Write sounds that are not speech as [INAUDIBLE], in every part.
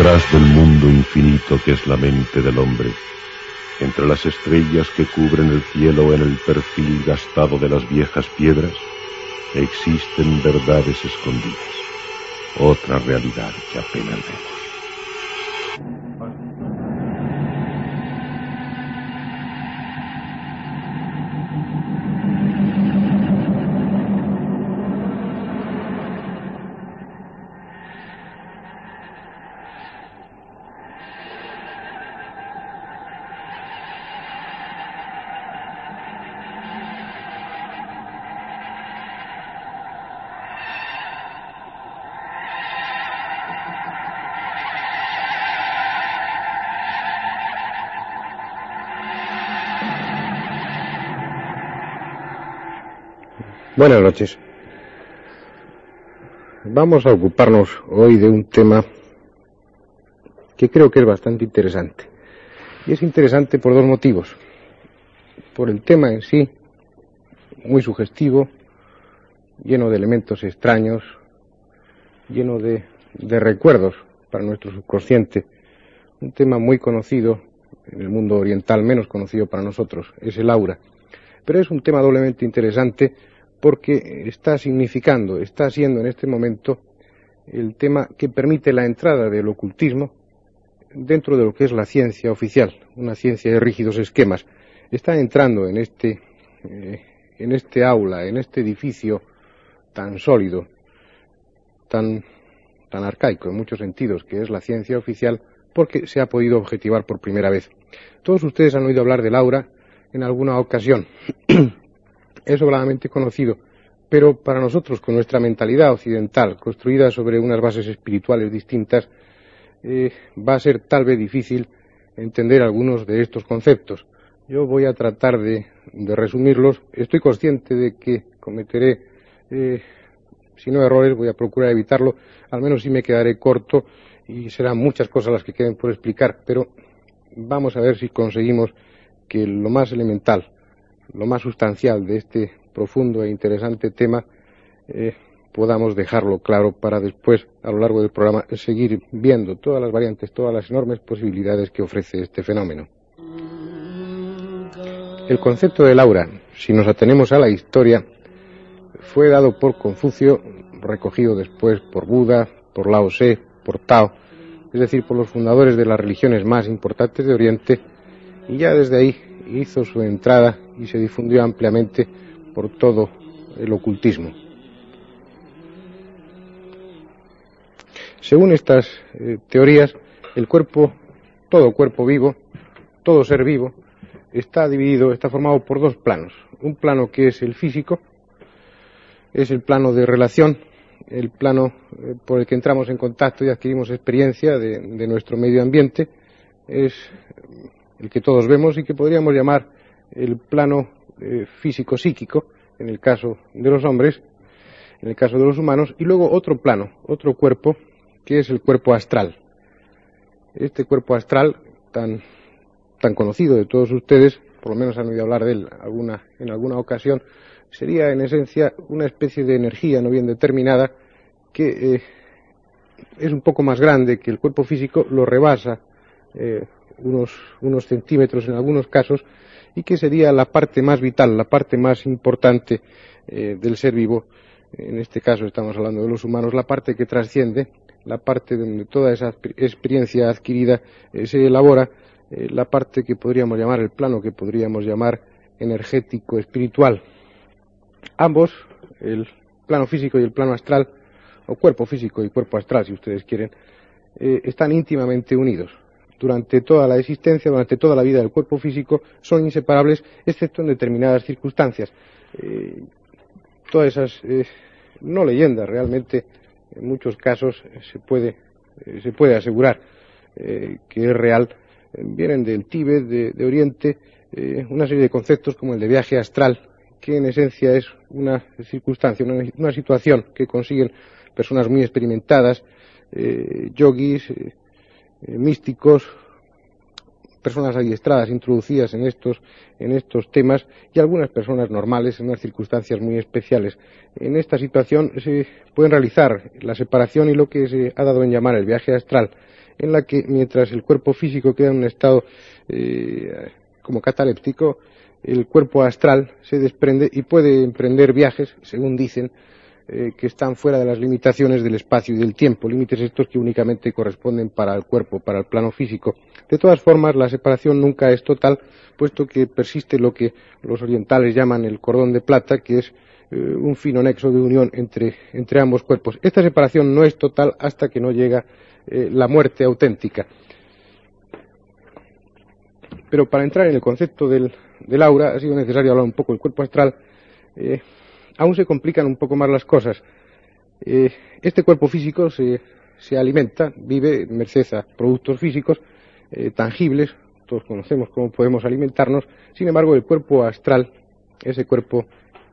Detrás del mundo infinito que es la mente del hombre, entre las estrellas que cubren el cielo en el perfil gastado de las viejas piedras, existen verdades escondidas, otra realidad que apenas vemos. Buenas noches. Vamos a ocuparnos hoy de un tema que creo que es bastante interesante. Y es interesante por dos motivos. Por el tema en sí, muy sugestivo, lleno de elementos extraños, lleno de, de recuerdos para nuestro subconsciente. Un tema muy conocido en el mundo oriental, menos conocido para nosotros, es el aura. Pero es un tema doblemente interesante porque está significando, está siendo en este momento el tema que permite la entrada del ocultismo dentro de lo que es la ciencia oficial, una ciencia de rígidos esquemas. Está entrando en este, eh, en este aula, en este edificio tan sólido, tan, tan arcaico en muchos sentidos, que es la ciencia oficial, porque se ha podido objetivar por primera vez. Todos ustedes han oído hablar del aura en alguna ocasión. [CLEARS THROAT] es sobradamente conocido, pero para nosotros, con nuestra mentalidad occidental, construida sobre unas bases espirituales distintas, eh, va a ser tal vez difícil entender algunos de estos conceptos. Yo voy a tratar de, resumirlos. Estoy consciente de que cometeré, eh, si no errores, voy a procurar evitarlo. Al menos si me quedaré corto y serán muchas cosas las que queden por explicar, pero vamos a ver si conseguimos que lo más elemental, lo más sustancial de este profundo e interesante tema eh, podamos dejarlo claro para después, a lo largo del programa, seguir viendo todas las variantes, todas las enormes posibilidades que ofrece este fenómeno. El concepto del aura, si nos atenemos a la historia, fue dado por Confucio, recogido después por Buda, por Lao Tse, por Tao, es decir, por los fundadores de las religiones más importantes de Oriente, y ya desde ahí hizo su entrada y se difundió ampliamente por todo el ocultismo. Según estas eh, teorías, el cuerpo, todo cuerpo vivo, todo ser vivo, está dividido, está formado por dos planos. Un plano que es el físico, es el plano de relación, el plano eh, por el que entramos en contacto y adquirimos experiencia de nuestro medio ambiente, es el que todos vemos y que podríamos llamar el plano eh, físico-psíquico, en el caso de los hombres, en el caso de los humanos, y luego otro plano, otro cuerpo, que es el cuerpo astral. Este cuerpo astral, tan, tan conocido de todos ustedes, por lo menos han oído hablar de él alguna, en alguna ocasión, sería en esencia una especie de energía no bien determinada que eh, es un poco más grande que el cuerpo físico, lo rebasa eh, unos, centímetros en algunos casos, y que sería la parte más vital, la parte más importante eh, del ser vivo. En este caso estamos hablando de los humanos, la parte que trasciende, la parte donde toda esa experiencia adquirida eh, se elabora, eh, la parte que podríamos llamar el plano, que podríamos llamar energético, espiritual. Ambos, el plano físico y el plano astral, o cuerpo físico y cuerpo astral, si ustedes quieren, están íntimamente unidos durante toda la existencia, durante toda la vida del cuerpo físico, son inseparables, excepto en determinadas circunstancias. Eh, todas esas, eh, no leyendas, realmente, en muchos casos se puede, eh, se puede asegurar que es real, vienen del Tíbet, de, Oriente, una serie de conceptos como el de viaje astral, que en esencia es una circunstancia, una, situación que consiguen personas muy experimentadas, yogis, eh, místicos, personas adiestradas, introducidas en estos, en estos temas y algunas personas normales en unas circunstancias muy especiales. En esta situación se pueden realizar la separación y lo que se ha dado en llamar el viaje astral en la que mientras el cuerpo físico queda en un estado eh, como cataléptico, el cuerpo astral se desprende y puede emprender viajes, según dicen, eh, que están fuera de las limitaciones del espacio y del tiempo, límites estos que únicamente corresponden para el cuerpo, para el plano físico. De todas formas, la separación nunca es total, puesto que persiste lo que los orientales llaman el cordón de plata, que es eh, un fino nexo de unión entre, ambos cuerpos. Esta separación no es total hasta que no llega eh, la muerte auténtica. Pero para entrar en el concepto del, aura ha sido necesario hablar un poco del cuerpo astral. Aún se complican un poco más las cosas. este cuerpo físico se, se, alimenta, vive merced a productos físicos tangibles. Todos conocemos cómo podemos alimentarnos. Sin embargo, el cuerpo astral, ese cuerpo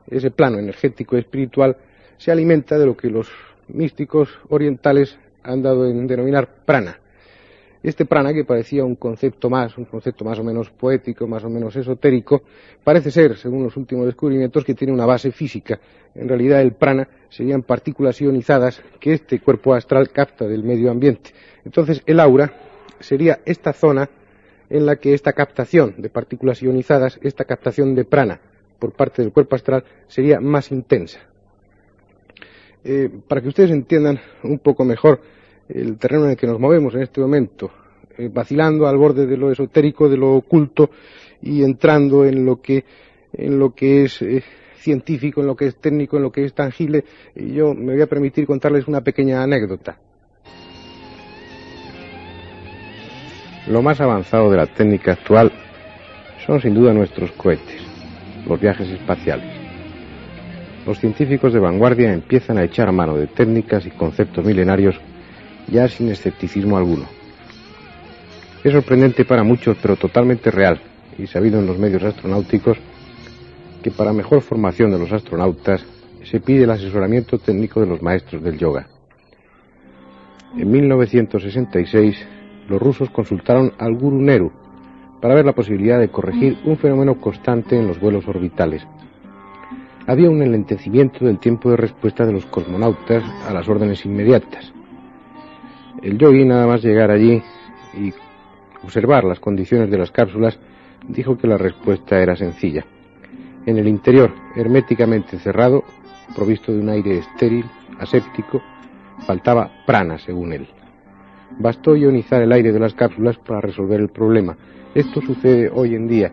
ese plano energético espiritual, se alimenta de lo que los místicos orientales han dado en denominar prana. Este prana, que parecía un concepto más, un concepto más o menos poético, más o menos esotérico, parece ser, según los últimos descubrimientos, que tiene una base física. En realidad, el prana serían partículas ionizadas que este cuerpo astral capta del medio ambiente. Entonces, el aura sería esta zona en la que esta captación de partículas ionizadas, esta captación de prana, por parte del cuerpo astral sería más intensa. Eh, para que ustedes entiendan un poco mejor el terreno en el que nos movemos en este momento, eh, vacilando al borde de lo esotérico, de lo oculto y entrando en lo que, es eh, científico, en lo que es técnico, en lo que es tangible, yo me voy a permitir contarles una pequeña anécdota. Lo más avanzado de la técnica actual son sin duda nuestros cohetes los viajes espaciales. Los científicos de vanguardia empiezan a echar mano de técnicas y conceptos milenarios ya sin escepticismo alguno. Es sorprendente para muchos, pero totalmente real, y sabido en los medios astronáuticos, que para mejor formación de los astronautas se pide el asesoramiento técnico de los maestros del yoga. En 1966, los rusos consultaron al Guru Nehru, para ver la posibilidad de corregir un fenómeno constante en los vuelos orbitales. Había un enlentecimiento del tiempo de respuesta de los cosmonautas a las órdenes inmediatas. El yogi, nada más llegar allí y observar las condiciones de las cápsulas, dijo que la respuesta era sencilla. En el interior, herméticamente cerrado, provisto de un aire estéril, aséptico, faltaba prana, según él. Bastó ionizar el aire de las cápsulas para resolver el problema, esto sucede hoy en día.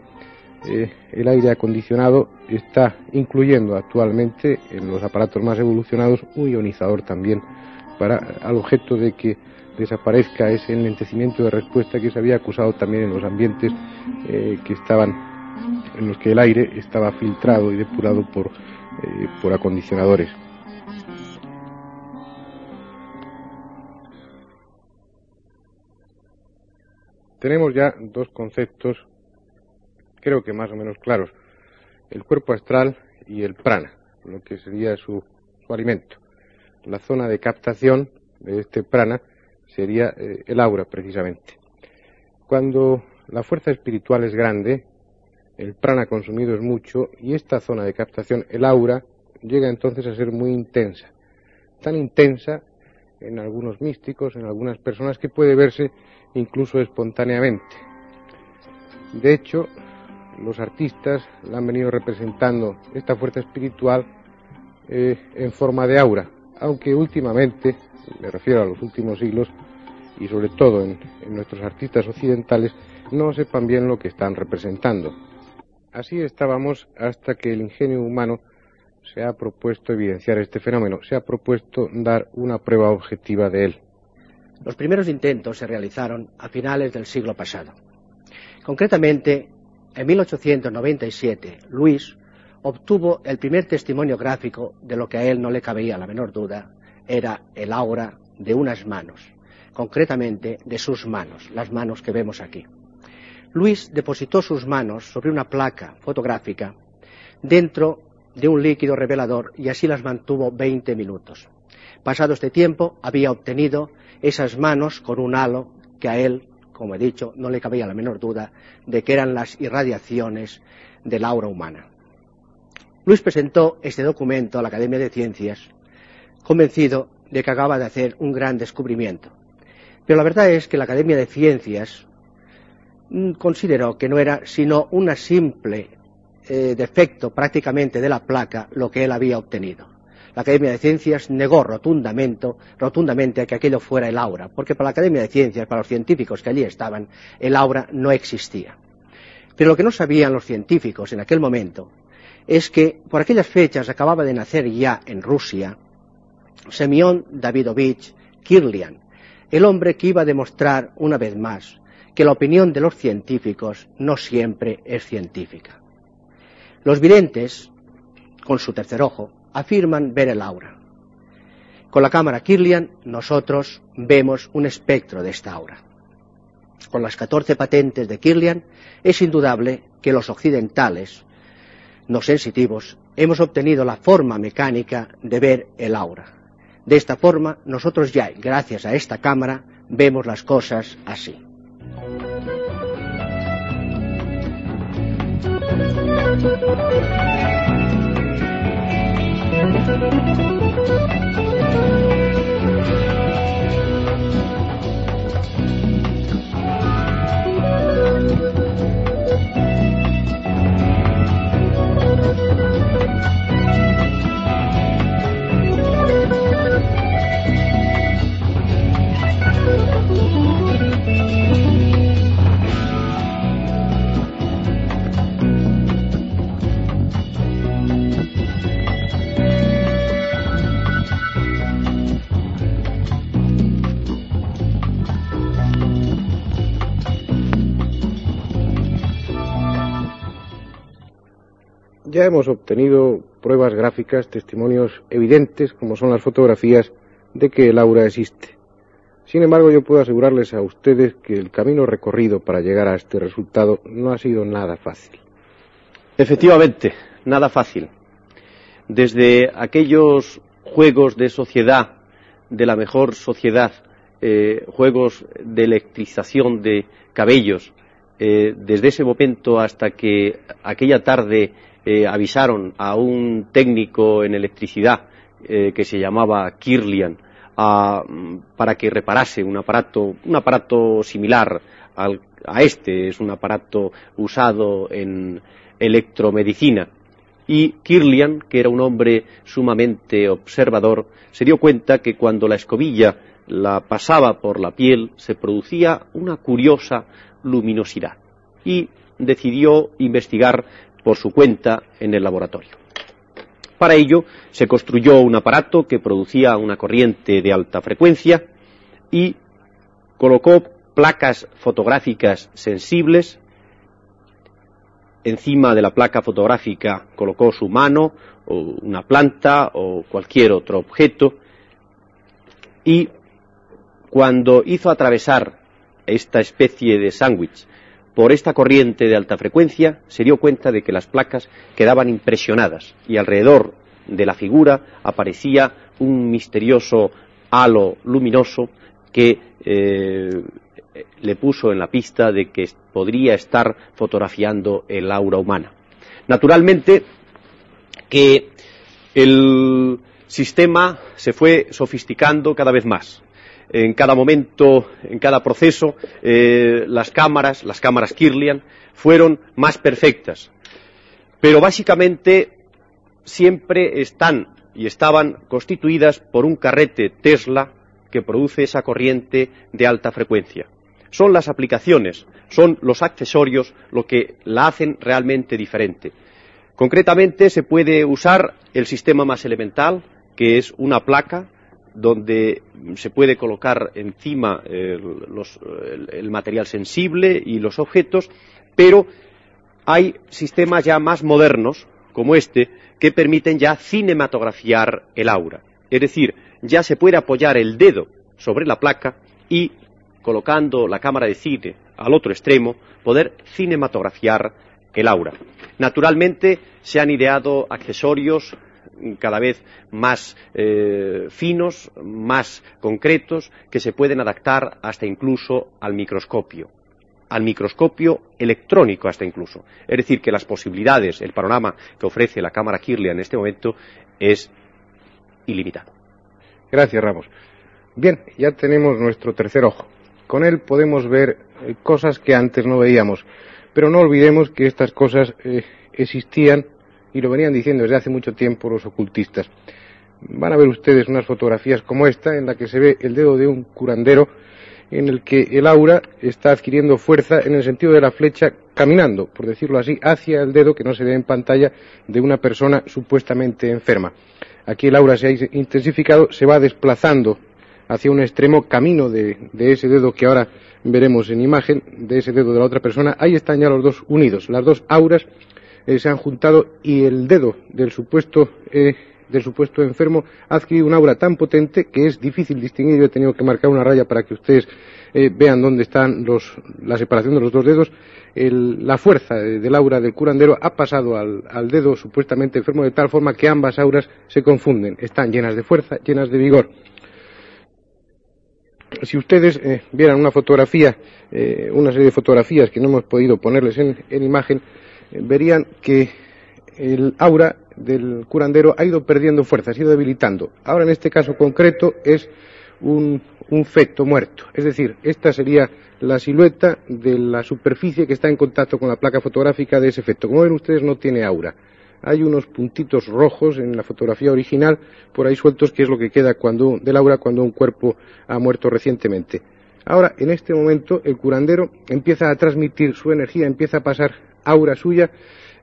Eh, el aire acondicionado está incluyendo actualmente en los aparatos más evolucionados un ionizador también para al objeto de que desaparezca ese enlentecimiento de respuesta que se había acusado también en los ambientes eh, que estaban en los que el aire estaba filtrado y depurado por, eh, por acondicionadores. tenemos ya dos conceptos, creo que más o menos claros, el cuerpo astral y el prana, lo que sería su, alimento. La zona de captación de este prana sería eh, el aura, precisamente. Cuando la fuerza espiritual es grande, el prana consumido es mucho y esta zona de captación, el aura, llega entonces a ser muy intensa. Tan intensa en algunos místicos, en algunas personas, que puede verse incluso espontáneamente. De hecho, los artistas la han venido representando esta fuerza espiritual eh, en forma de aura, aunque últimamente, me refiero a los últimos siglos, y sobre todo en nuestros artistas occidentales, no sepan bien lo que están representando. Así estábamos hasta que el ingenio humano se ha propuesto evidenciar este fenómeno, se ha propuesto dar una prueba objetiva de él. Los primeros intentos se realizaron a finales del siglo pasado. Concretamente, en 1897, Luis obtuvo el primer testimonio gráfico de lo que a él no le cabía la menor duda, era el aura de unas manos, concretamente de sus manos, las manos que vemos aquí. Luis depositó sus manos sobre una placa fotográfica dentro de un líquido revelador y así las mantuvo 20 minutos. Pasado este tiempo, había obtenido esas manos con un halo que a él, como he dicho, no le cabía la menor duda de que eran las irradiaciones del aura humana. Luis presentó este documento a la Academia de Ciencias, convencido de que acaba de hacer un gran descubrimiento. Pero la verdad es que la Academia de Ciencias mm, consideró que no era sino una simple eh, defecto prácticamente de la placa lo que él había obtenido. La Academia de Ciencias negó rotundamente, rotundamente que aquello fuera el aura, porque para la Academia de Ciencias, para los científicos que allí estaban, el aura no existía. Pero lo que no sabían los científicos en aquel momento es que por aquellas fechas acababa de nacer ya en Rusia Semyon Davidovich Kirlian, el hombre que iba a demostrar una vez más que la opinión de los científicos no siempre es científica. Los videntes, con su tercer ojo, afirman ver el aura. Con la cámara Kirlian nosotros vemos un espectro de esta aura. Con las 14 patentes de Kirlian es indudable que los occidentales, no sensitivos, hemos obtenido la forma mecánica de ver el aura. De esta forma, nosotros ya, gracias a esta cámara, vemos las cosas así. Ya hemos obtenido pruebas gráficas, testimonios evidentes, como son las fotografías, de que el aura existe. Sin embargo, yo puedo asegurarles a ustedes que el camino recorrido para llegar a este resultado no ha sido nada fácil. Efectivamente, nada fácil. Desde aquellos juegos de sociedad, de la mejor sociedad, eh, juegos de electrización de cabellos, eh, desde ese momento hasta que aquella tarde eh, avisaron a un técnico en electricidad eh, que se llamaba Kirlian para que reparase un aparato, un aparato similar a este, es un aparato usado en electromedicina. Y Kirlian, que era un hombre sumamente observador, se dio cuenta que cuando la escobilla la pasaba por la piel se producía una curiosa luminosidad y decidió investigar por su cuenta en el laboratorio. Para ello se construyó un aparato que producía una corriente de alta frecuencia y colocó placas fotográficas sensibles. Encima de la placa fotográfica colocó su mano o una planta o cualquier otro objeto y cuando hizo atravesar esta especie de sándwich por esta corriente de alta frecuencia, se dio cuenta de que las placas quedaban impresionadas y alrededor de la figura aparecía un misterioso halo luminoso que eh, le puso en la pista de que podría estar fotografiando el aura humana. Naturalmente que el sistema se fue sofisticando cada vez más en cada momento, en cada proceso, eh, las cámaras, las cámaras Kirlian, fueron más perfectas. Pero básicamente siempre están y estaban constituidas por un carrete Tesla que produce esa corriente de alta frecuencia. Son las aplicaciones, son los accesorios lo que la hacen realmente diferente. Concretamente se puede usar el sistema más elemental, que es una placa donde se puede colocar encima el, material sensible y los objetos, pero hay sistemas ya más modernos, como este, que permiten ya cinematografiar el aura. Es decir, ya se puede apoyar el dedo sobre la placa y, colocando la cámara de cine al otro extremo, poder cinematografiar el aura. Naturalmente, se han ideado accesorios cada vez más eh, finos, más concretos, que se pueden adaptar hasta incluso al microscopio al microscopio electrónico hasta incluso. Es decir, que las posibilidades, el panorama que ofrece la cámara Kirlian en este momento es ilimitado. Gracias, Ramos. Bien, ya tenemos nuestro tercer ojo. Con él podemos ver eh, cosas que antes no veíamos, pero no olvidemos que estas cosas eh, existían y lo venían diciendo desde hace mucho tiempo los ocultistas. Van a ver ustedes unas fotografías como esta en la que se ve el dedo de un curandero en el que el aura está adquiriendo fuerza en el sentido de la flecha caminando, por decirlo así, hacia el dedo que no se ve en pantalla de una persona supuestamente enferma. Aquí el aura se ha intensificado, se va desplazando hacia un extremo camino de, ese dedo que ahora veremos en imagen, de ese dedo de la otra persona. Ahí están ya los dos unidos, las dos auras eh, se han juntado y el dedo del supuesto eh, del supuesto enfermo ha adquirido un aura tan potente que es difícil distinguir. Yo he tenido que marcar una raya para que ustedes eh, vean dónde están la separación de los dos dedos. la fuerza del aura del curandero ha pasado al, dedo supuestamente enfermo de tal forma que ambas auras se confunden. Están llenas de fuerza, llenas de vigor. Si ustedes eh, vieran una fotografía, eh, una serie de fotografías que no hemos podido ponerles en, imagen, verían que el aura del curandero ha ido perdiendo fuerza, ha ido debilitando. Ahora, en este caso concreto, es un, feto muerto. Es decir, esta sería la silueta de la superficie que está en contacto con la placa fotográfica de ese feto. Como ven ustedes, no tiene aura. Hay unos puntitos rojos en la fotografía original, por ahí sueltos, que es lo que queda cuando, del aura cuando un cuerpo ha muerto recientemente. Ahora, en este momento, el curandero empieza a transmitir su energía, empieza a pasar aura suya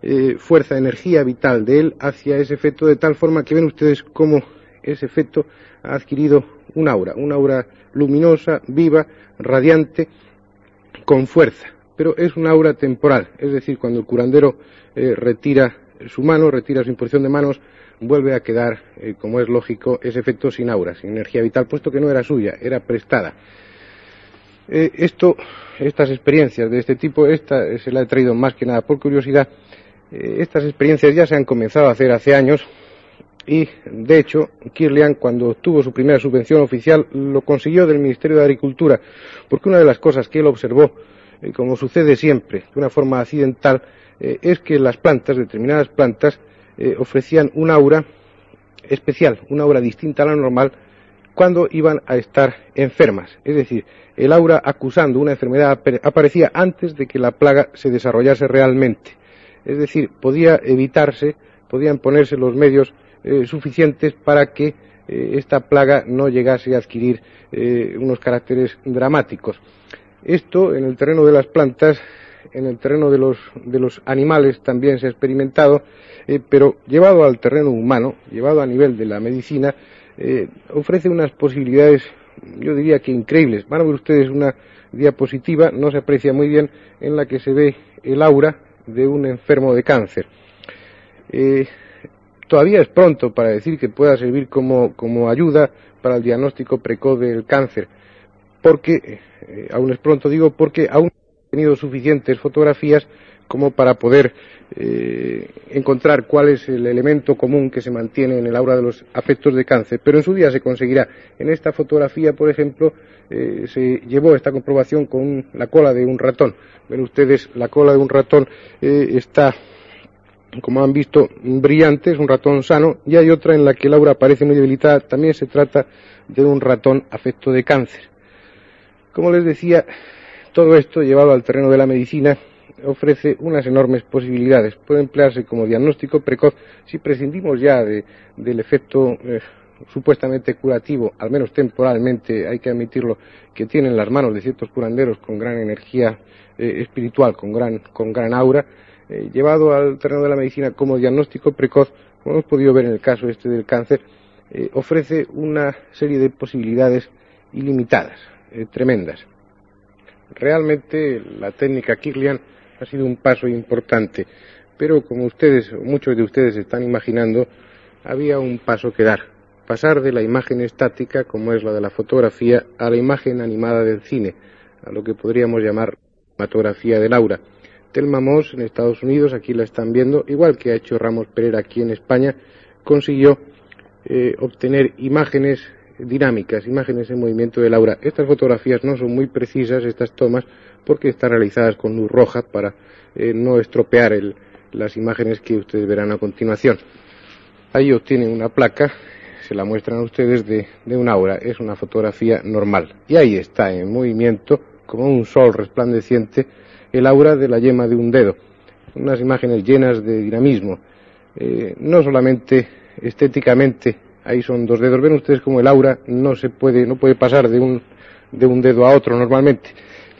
eh, fuerza, energía vital de él hacia ese efecto, de tal forma que ven ustedes cómo ese efecto ha adquirido un aura, una aura luminosa, viva, radiante, con fuerza. Pero es una aura temporal, es decir, cuando el curandero eh, retira su mano, retira su imposición de manos, vuelve a quedar, eh, como es lógico, ese efecto sin aura, sin energía vital, puesto que no era suya, era prestada. Esto, estas experiencias de este tipo, esta se la he traído más que nada por curiosidad, eh, estas experiencias ya se han comenzado a hacer hace años y, de hecho, Kirlian, cuando obtuvo su primera subvención oficial, lo consiguió del Ministerio de Agricultura, porque una de las cosas que él observó, eh, como sucede siempre, de una forma accidental, eh, es que las plantas, determinadas plantas, ofrecían un aura especial, una aura distinta a la normal, cuando iban a estar enfermas. Es decir, el aura acusando una enfermedad aparecía antes de que la plaga se desarrollase realmente. Es decir, podía evitarse, podían ponerse los medios eh, suficientes para que eh, esta plaga no llegase a adquirir eh, unos caracteres dramáticos. Esto en el terreno de las plantas, en el terreno de los, de los animales también se ha experimentado, pero llevado al terreno humano, llevado a nivel de la medicina, ofrece unas posibilidades, yo diría que increíbles. Van a ver ustedes una diapositiva, no se aprecia muy bien, en la que se ve el aura de un enfermo de cáncer. Eh, todavía es pronto para decir que pueda servir como, ayuda para el diagnóstico precoz del cáncer, porque, eh, aún es pronto digo, porque aún no he tenido suficientes fotografías como para poder eh, encontrar cuál es el elemento común que se mantiene en el aura de los afectos de cáncer. Pero en su día se conseguirá. En esta fotografía, por ejemplo, se llevó esta comprobación con la cola de un ratón. Ven ustedes, la cola de un ratón eh, está, como han visto, brillante, es un ratón sano, y hay otra en la que Laura parece muy debilitada. También se trata de un ratón afecto de cáncer. Como les decía, todo esto llevado al terreno de la medicina ofrece unas enormes posibilidades. Puede emplearse como diagnóstico precoz si prescindimos ya del efecto eh, supuestamente curativo, al menos temporalmente, hay que admitirlo, que tienen las manos de ciertos curanderos con gran energía eh, espiritual, con gran, con gran aura, eh, llevado al terreno de la medicina como diagnóstico precoz, como hemos podido ver en el caso este del cáncer, ofrece una serie de posibilidades ilimitadas, tremendas. Realmente la técnica Kirlian ha sido un paso importante, pero como ustedes, muchos de ustedes están imaginando, había un paso que dar pasar de la imagen estática, como es la de la fotografía, a la imagen animada del cine, a lo que podríamos llamar cinematografía del aura. Telma Moss en Estados Unidos, aquí la están viendo, igual que ha hecho Ramos Pereira aquí en España, consiguió eh, obtener imágenes dinámicas, imágenes en movimiento del aura. Estas fotografías no son muy precisas, estas tomas, porque están realizadas con luz roja para eh, no estropear las imágenes que ustedes verán a continuación. Ahí obtienen una placa se la muestran a ustedes de, de un aura, es una fotografía normal. Y ahí está, en movimiento, como un sol resplandeciente, el aura de la yema de un dedo. Unas imágenes llenas de dinamismo. Eh, no solamente estéticamente, ahí son dos dedos. Ven ustedes como el aura no se puede, no puede pasar de un, de un dedo a otro normalmente.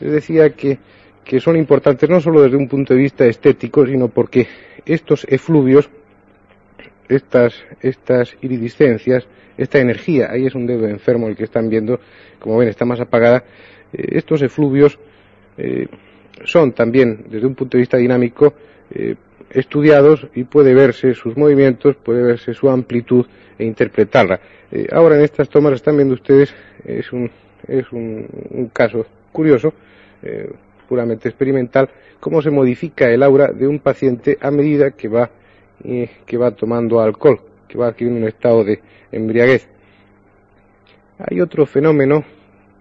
Les decía que, que son importantes no solo desde un punto de vista estético, sino porque estos efluvios estas, estas iridiscencias, esta energía, ahí es un dedo enfermo el que están viendo, como ven está más apagada, eh, estos efluvios eh, son también, desde un punto de vista dinámico, eh, estudiados y puede verse sus movimientos, puede verse su amplitud e interpretarla. ahora en estas tomas están viendo ustedes, es un, es un, caso curioso, puramente experimental, cómo se modifica el aura de un paciente a medida que va que va tomando alcohol, que va adquiriendo un estado de embriaguez. Hay otro fenómeno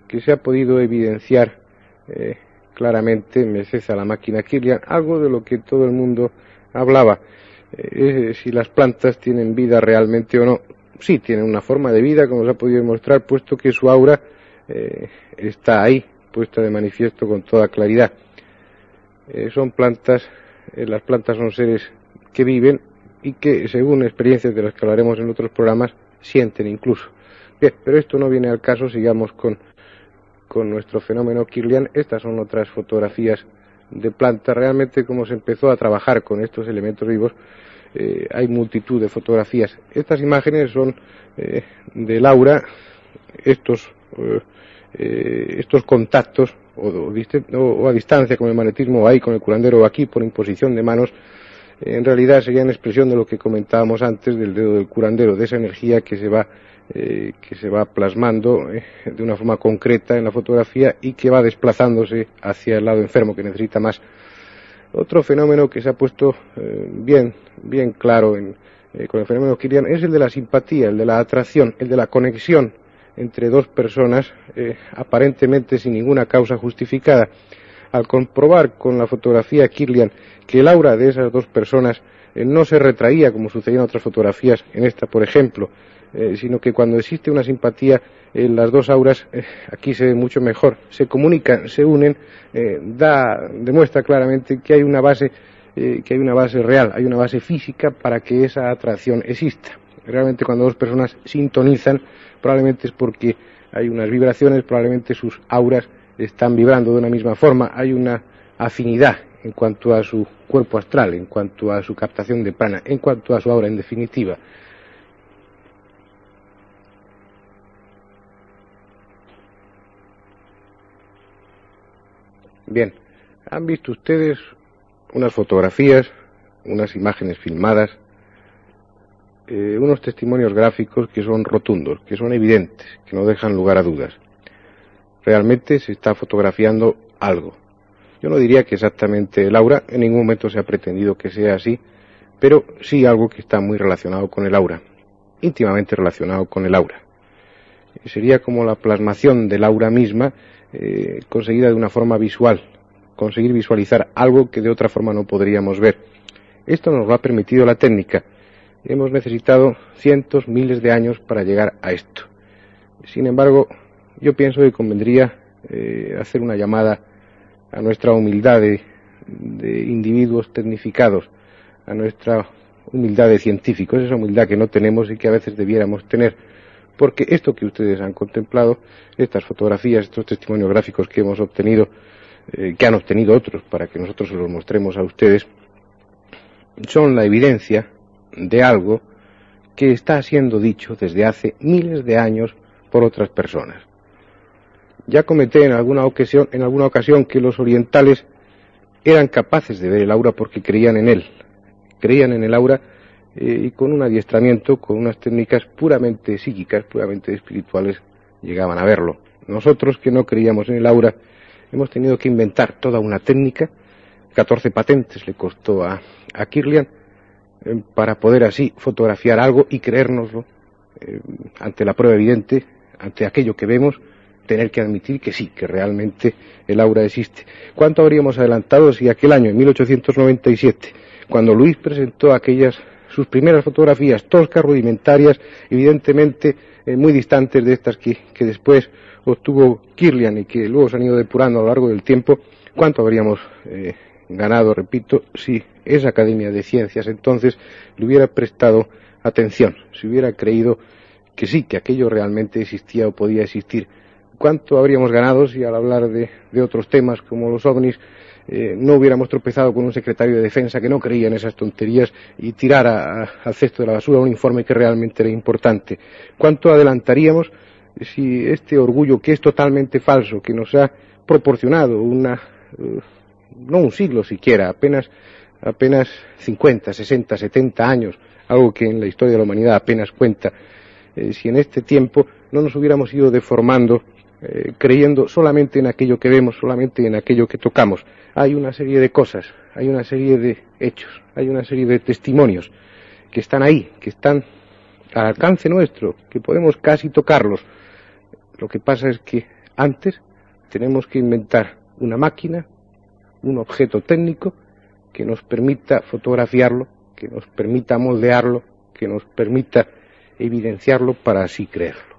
que se ha podido evidenciar eh, claramente merced a la máquina Kirlian, algo de lo que todo el mundo hablaba, eh, si las plantas tienen vida realmente o no. Sí, tienen una forma de vida, como se ha podido demostrar, puesto que su aura eh, está ahí, puesta de manifiesto con toda claridad. son plantas, las plantas son seres que viven y que, según experiencias de las que hablaremos en otros programas, sienten incluso. Bien, pero esto no viene al caso, sigamos con, con nuestro fenómeno Kirlian. Estas son otras fotografías de plantas. Realmente, como se empezó a trabajar con estos elementos vivos, eh, hay multitud de fotografías. Estas imágenes son eh, de Laura, estos, eh, estos contactos, o, o, a distancia con el magnetismo ahí, con el curandero aquí, por imposición de manos, en realidad sería una expresión de lo que comentábamos antes del dedo del curandero, de esa energía que se va, eh, que se va plasmando eh, de una forma concreta en la fotografía y que va desplazándose hacia el lado enfermo que necesita más. Otro fenómeno que se ha puesto eh, bien, bien claro con el fenómeno Kirian es el de la simpatía, el de la atracción, el de la conexión entre dos personas aparentemente sin ninguna causa justificada. Al comprobar con la fotografía Kirlian que el aura de esas dos personas eh, no se retraía como sucedía en otras fotografías, en esta por ejemplo, eh, sino que cuando existe una simpatía en las dos auras, eh, aquí se ve mucho mejor, se comunican, se unen, da, demuestra claramente que hay una base, que hay una base real, hay una base física para que esa atracción exista. Realmente cuando dos personas sintonizan, probablemente es porque hay unas vibraciones, probablemente sus auras están vibrando de una misma forma, hay una afinidad en cuanto a su cuerpo astral, en cuanto a su captación de prana, en cuanto a su obra en definitiva. Bien, han visto ustedes unas fotografías, unas imágenes filmadas, eh, unos testimonios gráficos que son rotundos, que son evidentes, que no dejan lugar a dudas. Realmente se está fotografiando algo. Yo no diría que exactamente el aura, en ningún momento se ha pretendido que sea así, pero sí algo que está muy relacionado con el aura, íntimamente relacionado con el aura. Sería como la plasmación del aura misma eh, conseguida de una forma visual, conseguir visualizar algo que de otra forma no podríamos ver. Esto nos lo ha permitido la técnica. Hemos necesitado cientos, miles de años para llegar a esto. Sin embargo, yo pienso que convendría eh, hacer una llamada a nuestra humildad de, individuos tecnificados, a nuestra humildad de científicos, esa humildad que no tenemos y que a veces debiéramos tener, porque esto que ustedes han contemplado, estas fotografías, estos testimonios gráficos que hemos obtenido, eh, que han obtenido otros para que nosotros los mostremos a ustedes, son la evidencia de algo que está siendo dicho desde hace miles de años por otras personas. Ya comenté en alguna ocasión, en alguna ocasión que los orientales eran capaces de ver el aura porque creían en él. Creían en el aura eh, y con un adiestramiento, con unas técnicas puramente psíquicas, puramente espirituales, llegaban a verlo. Nosotros que no creíamos en el aura, hemos tenido que inventar toda una técnica, 14 patentes le costó a, Kirlian, eh, para poder así fotografiar algo y creérnoslo eh, ante la prueba evidente, ante aquello que vemos, tener que admitir que sí, que realmente el aura existe. ¿Cuánto habríamos adelantado si aquel año, en 1897, cuando Luis presentó aquellas sus primeras fotografías toscas, rudimentarias, evidentemente eh, muy distantes de estas que, después obtuvo Kirlian y que luego se han ido depurando a lo largo del tiempo, ¿cuánto habríamos eh, ganado, repito, si esa Academia de Ciencias entonces le hubiera prestado atención, si hubiera creído que sí, que aquello realmente existía o podía existir? ¿Cuánto habríamos ganado si al hablar de, otros temas como los ovnis eh, no hubiéramos tropezado con un secretario de defensa que no creía en esas tonterías y tirara al cesto de la basura un informe que realmente era importante? ¿Cuánto adelantaríamos si este orgullo que es totalmente falso, que nos ha proporcionado una, eh, no un siglo siquiera, apenas, apenas 50, 60, 70 años, algo que en la historia de la humanidad apenas cuenta, eh, si en este tiempo no nos hubiéramos ido deformando eh, creyendo solamente en aquello que vemos, solamente en aquello que tocamos. Hay una serie de cosas, hay una serie de hechos, hay una serie de testimonios que están ahí, que están al alcance nuestro, que podemos casi tocarlos. Lo que pasa es que antes tenemos que inventar una máquina, un objeto técnico que nos permita fotografiarlo, que nos permita moldearlo, que nos permita evidenciarlo para así creerlo.